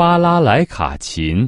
巴拉莱卡琴。